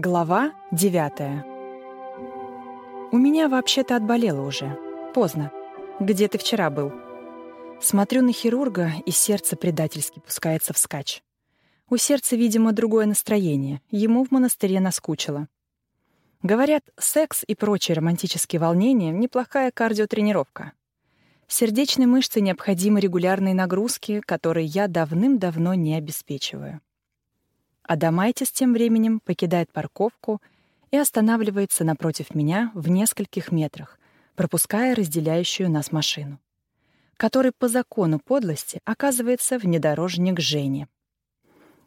Глава девятая. У меня вообще-то отболело уже. Поздно. Где ты вчера был? Смотрю на хирурга, и сердце предательски пускается вскачь. У сердца, видимо, другое настроение. Ему в монастыре наскучило. Говорят, секс и прочие романтические волнения — неплохая кардиотренировка. Сердечной мышце необходимы регулярные нагрузки, которые я давным-давно не обеспечиваю. Адамайтис тем временем покидает парковку и останавливается напротив меня в нескольких метрах, пропуская разделяющую нас машину, который по закону подлости оказывается внедорожник Жени,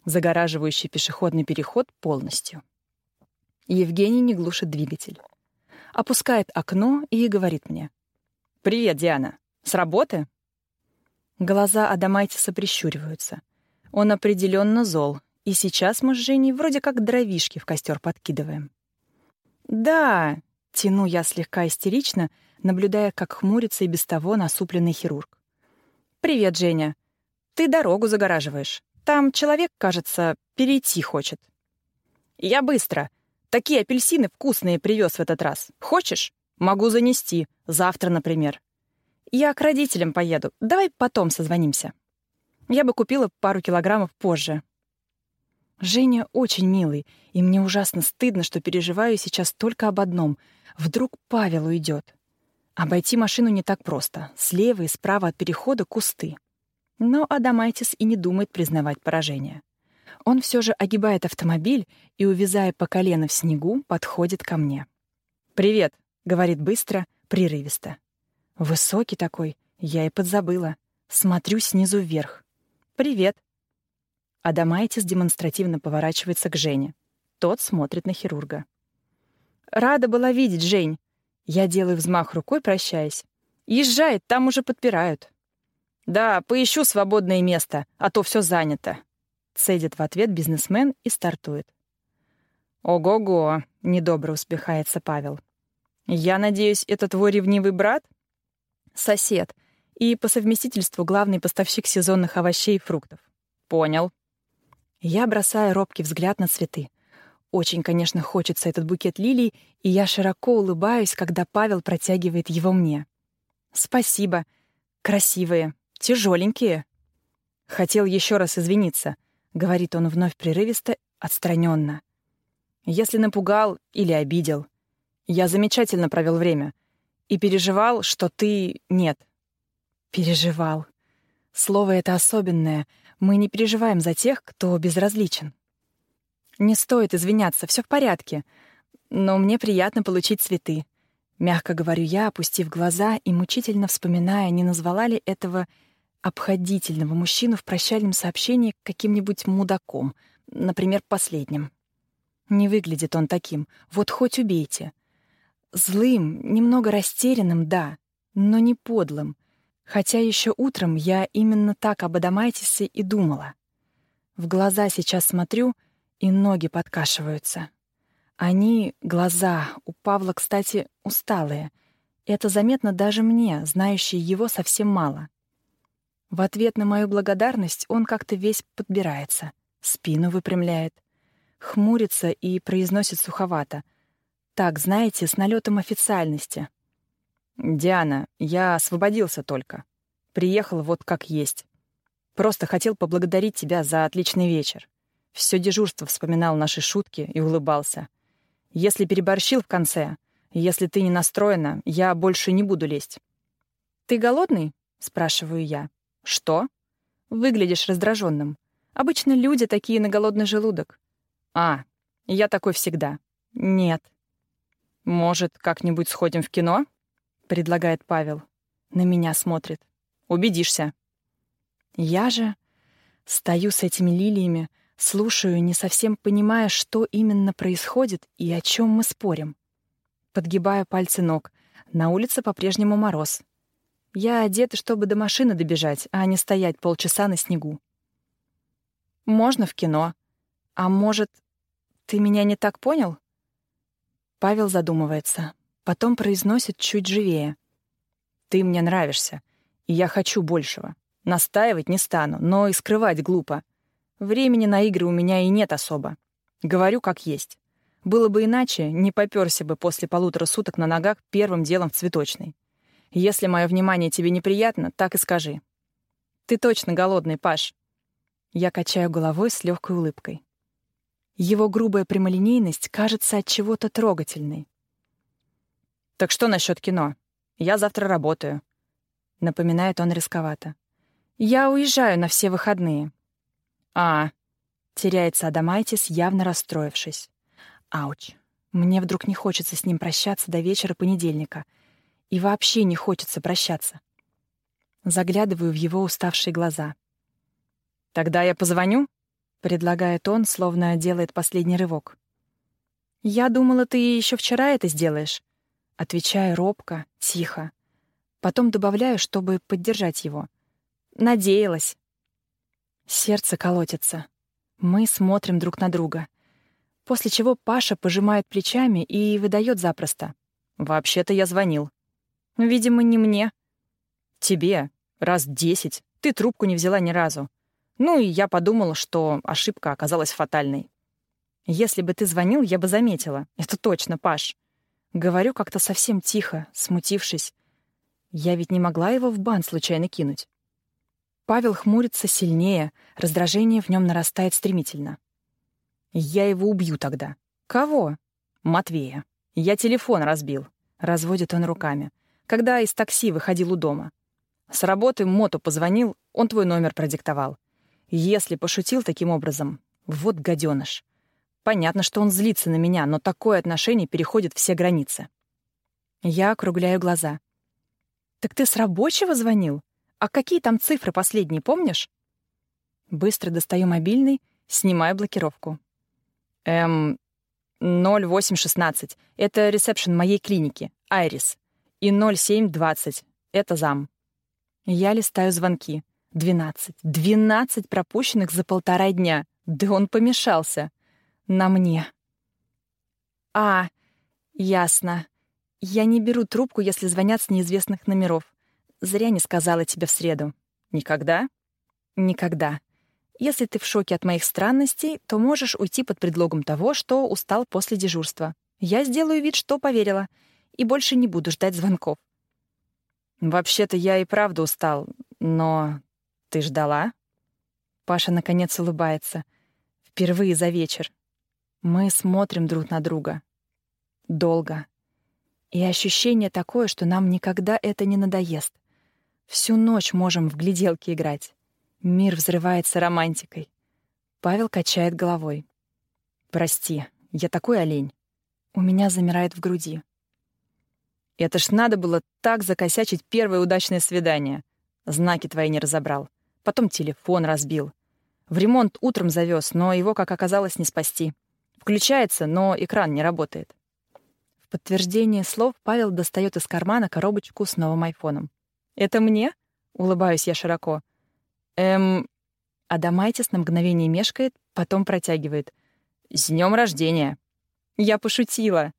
загораживающий пешеходный переход полностью. Евгений не глушит двигатель. Опускает окно и говорит мне. «Привет, Диана. С работы?» Глаза Адамайтиса прищуриваются. Он определенно зол и сейчас мы с Женей вроде как дровишки в костер подкидываем. «Да», — тяну я слегка истерично, наблюдая, как хмурится и без того насупленный хирург. «Привет, Женя. Ты дорогу загораживаешь. Там человек, кажется, перейти хочет». «Я быстро. Такие апельсины вкусные привез в этот раз. Хочешь? Могу занести. Завтра, например. Я к родителям поеду. Давай потом созвонимся. Я бы купила пару килограммов позже. Женя очень милый, и мне ужасно стыдно, что переживаю сейчас только об одном. Вдруг Павел уйдет. Обойти машину не так просто. Слева и справа от перехода кусты. Но Адамайтис и не думает признавать поражение. Он все же огибает автомобиль и, увязая по колено в снегу, подходит ко мне. «Привет», — говорит быстро, прерывисто. Высокий такой, я и подзабыла. Смотрю снизу вверх. «Привет», Адамайтис демонстративно поворачивается к Жене. Тот смотрит на хирурга. «Рада была видеть, Жень!» Я делаю взмах рукой, прощаясь. «Езжай, там уже подпирают». «Да, поищу свободное место, а то все занято», — цедит в ответ бизнесмен и стартует. «Ого-го!» — недобро успехается Павел. «Я надеюсь, это твой ревнивый брат?» «Сосед. И по совместительству главный поставщик сезонных овощей и фруктов». «Понял. Я бросаю робкий взгляд на цветы. Очень, конечно, хочется этот букет лилий, и я широко улыбаюсь, когда Павел протягивает его мне. «Спасибо. Красивые. Тяжеленькие». «Хотел еще раз извиниться», — говорит он вновь прерывисто, отстраненно. «Если напугал или обидел. Я замечательно провел время. И переживал, что ты... нет». «Переживал». Слово это особенное — мы не переживаем за тех, кто безразличен. Не стоит извиняться, все в порядке. Но мне приятно получить цветы. Мягко говорю я, опустив глаза и мучительно вспоминая, не назвала ли этого обходительного мужчину в прощальном сообщении каким-нибудь мудаком, например, последним. Не выглядит он таким, вот хоть убейте. Злым, немного растерянным, да, но не подлым, Хотя еще утром я именно так об Адамайтисе и думала. В глаза сейчас смотрю, и ноги подкашиваются. Они, глаза, у Павла, кстати, усталые. Это заметно даже мне, знающей его совсем мало. В ответ на мою благодарность он как-то весь подбирается, спину выпрямляет, хмурится и произносит суховато. Так, знаете, с налетом официальности — «Диана, я освободился только. Приехал вот как есть. Просто хотел поблагодарить тебя за отличный вечер. Все дежурство вспоминал наши шутки и улыбался. Если переборщил в конце, если ты не настроена, я больше не буду лезть». «Ты голодный?» — спрашиваю я. «Что?» «Выглядишь раздраженным. Обычно люди такие на голодный желудок». «А, я такой всегда». «Нет». «Может, как-нибудь сходим в кино?» Предлагает Павел. На меня смотрит. Убедишься. Я же стою с этими лилиями, слушаю, не совсем понимая, что именно происходит и о чем мы спорим. Подгибаю пальцы ног. На улице по-прежнему мороз. Я одета, чтобы до машины добежать, а не стоять полчаса на снегу. Можно в кино. А может, ты меня не так понял? Павел задумывается. Потом произносит чуть живее. «Ты мне нравишься, и я хочу большего. Настаивать не стану, но и скрывать глупо. Времени на игры у меня и нет особо. Говорю как есть. Было бы иначе, не попёрся бы после полутора суток на ногах первым делом в цветочный. Если мое внимание тебе неприятно, так и скажи. Ты точно голодный, Паш. Я качаю головой с легкой улыбкой. Его грубая прямолинейность кажется от чего-то трогательной. Так что насчет кино? Я завтра работаю. Напоминает он рисковато. Я уезжаю на все выходные. А, теряется Адамайтис, явно расстроившись. Ауч. Мне вдруг не хочется с ним прощаться до вечера понедельника — и вообще не хочется прощаться. Заглядываю в его уставшие глаза. «Тогда я позвоню?» — предлагает он, словно делает последний рывок. «Я думала, ты еще вчера это сделаешь». Отвечаю робко, тихо. Потом добавляю, чтобы поддержать его. «Надеялась». Сердце колотится. Мы смотрим друг на друга. После чего Паша пожимает плечами и выдает запросто. «Вообще-то я звонил». Видимо, не мне. Тебе. Раз десять. Ты трубку не взяла ни разу. Ну и я подумала, что ошибка оказалась фатальной. Если бы ты звонил, я бы заметила. Это точно, Паш. Говорю как-то совсем тихо, смутившись. Я ведь не могла его в бан случайно кинуть. Павел хмурится сильнее, раздражение в нем нарастает стремительно. Я его убью тогда. Кого? Матвея. Я телефон разбил. Разводит он руками когда из такси выходил у дома. С работы Моту позвонил, он твой номер продиктовал. Если пошутил таким образом, вот гаденыш. Понятно, что он злится на меня, но такое отношение переходит все границы. Я округляю глаза. «Так ты с рабочего звонил? А какие там цифры последние, помнишь?» Быстро достаю мобильный, снимаю блокировку. «Эм, 0816. Это ресепшн моей клиники, Айрис и 0720. Это зам. Я листаю звонки. Двенадцать. Двенадцать пропущенных за полтора дня. Да он помешался. На мне. А, ясно. Я не беру трубку, если звонят с неизвестных номеров. Зря не сказала тебе в среду. Никогда? Никогда. Если ты в шоке от моих странностей, то можешь уйти под предлогом того, что устал после дежурства. Я сделаю вид, что поверила — и больше не буду ждать звонков. Вообще-то я и правда устал, но ты ждала? Паша наконец улыбается. Впервые за вечер. Мы смотрим друг на друга. Долго. И ощущение такое, что нам никогда это не надоест. Всю ночь можем в гляделки играть. Мир взрывается романтикой. Павел качает головой. «Прости, я такой олень». У меня замирает в груди. Это ж надо было так закосячить первое удачное свидание. Знаки твои не разобрал. Потом телефон разбил. В ремонт утром завез, но его, как оказалось, не спасти. Включается, но экран не работает. В подтверждение слов Павел достает из кармана коробочку с новым айфоном. «Это мне?» — улыбаюсь я широко. «Эм...» Адамайтис на мгновение мешкает, потом протягивает. «С днем рождения!» «Я пошутила!»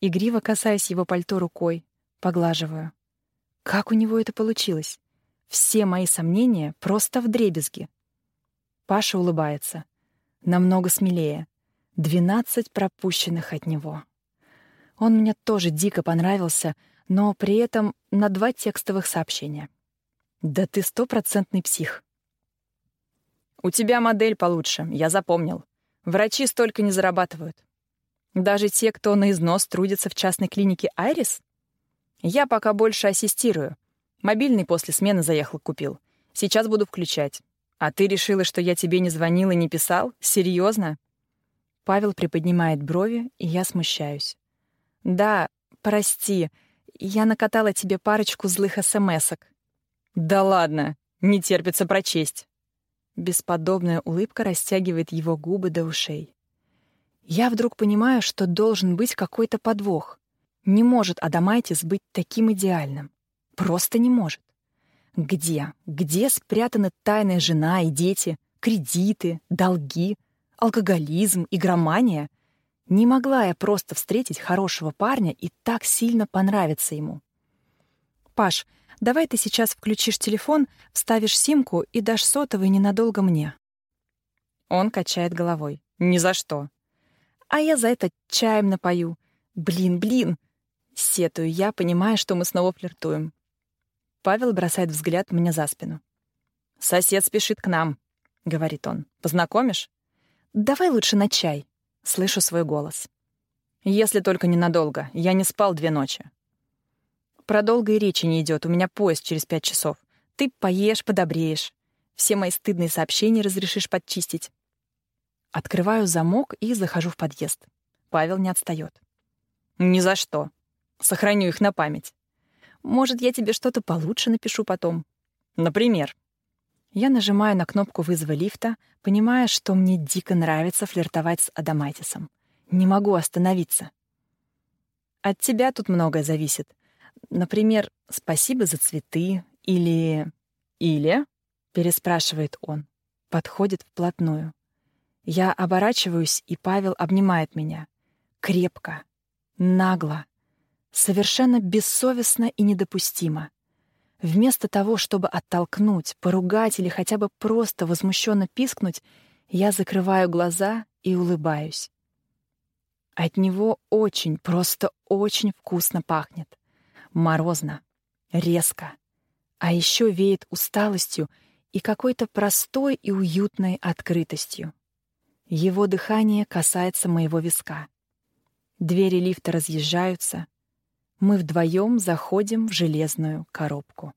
Игриво касаясь его пальто рукой, поглаживаю. Как у него это получилось? Все мои сомнения просто вдребезги. Паша улыбается. Намного смелее. Двенадцать пропущенных от него. Он мне тоже дико понравился, но при этом на два текстовых сообщения. «Да ты стопроцентный псих». «У тебя модель получше, я запомнил. Врачи столько не зарабатывают. Даже те, кто на износ трудится в частной клинике «Айрис»? Я пока больше ассистирую. Мобильный после смены заехал купил. Сейчас буду включать. А ты решила, что я тебе не звонил и не писал? Серьезно? Павел приподнимает брови, и я смущаюсь. Да, прости, я накатала тебе парочку злых смс-ок. Да ладно, не терпится прочесть. Бесподобная улыбка растягивает его губы до ушей. Я вдруг понимаю, что должен быть какой-то подвох. Не может Адамайтис быть таким идеальным. Просто не может. Где? Где спрятаны тайная жена и дети, кредиты, долги, алкоголизм, игромания? Не могла я просто встретить хорошего парня и так сильно понравиться ему. «Паш, давай ты сейчас включишь телефон, вставишь симку и дашь сотовый ненадолго мне». Он качает головой. «Ни за что. А я за это чаем напою. Блин, блин. Сетую я, понимая, что мы снова флиртуем. Павел бросает взгляд мне за спину. «Сосед спешит к нам», — говорит он. «Познакомишь?» «Давай лучше на чай», — слышу свой голос. «Если только ненадолго. Я не спал две ночи». Про долго и речи не идет. У меня поезд через пять часов. Ты поешь, подобреешь. Все мои стыдные сообщения разрешишь подчистить. Открываю замок и захожу в подъезд. Павел не отстает. Ни за что. Сохраню их на память. Может, я тебе что-то получше напишу потом. Например. Я нажимаю на кнопку вызова лифта, понимая, что мне дико нравится флиртовать с Адамайтисом. Не могу остановиться. От тебя тут многое зависит. Например, «спасибо за цветы» или «или?» — переспрашивает он. Подходит вплотную. Я оборачиваюсь, и Павел обнимает меня. Крепко, нагло, совершенно бессовестно и недопустимо. Вместо того, чтобы оттолкнуть, поругать или хотя бы просто возмущенно пискнуть, я закрываю глаза и улыбаюсь. От него очень, просто очень вкусно пахнет морозно, резко, а еще веет усталостью и какой-то простой и уютной открытостью. Его дыхание касается моего виска. Двери лифта разъезжаются. Мы вдвоем заходим в железную коробку.